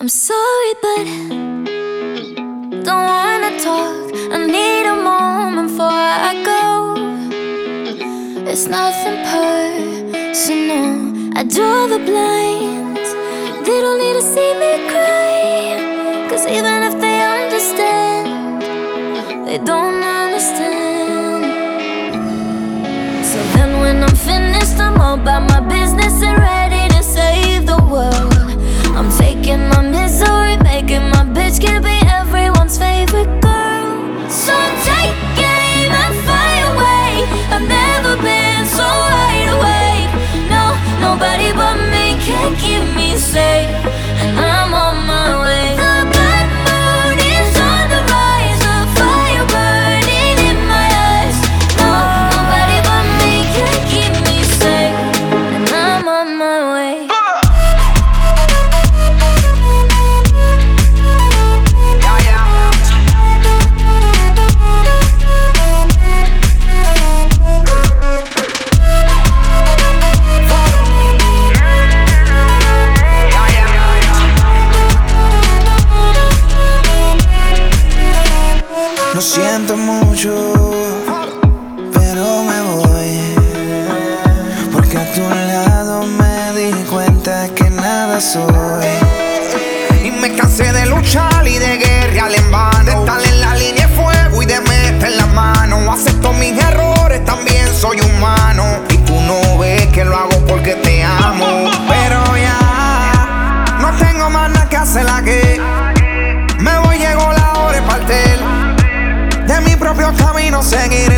I'm sorry, but don't wanna talk. I need a moment before I go. It's nothing personal. I draw the blinds. They don't need to see me cry. Cause even if they understand, they don't understand. Lo siento mucho, pero me voy. Porque a tu lado me di cuenta que nada soy. Y me cansé de luchar y de guerrear en vano. De estar en la línea de fuego y de meter la mano. Acepto mis errores, también soy humano. Y tú no ves que lo hago porque te amo. Pero ya, no tengo más nada que hacer aquí. Me singing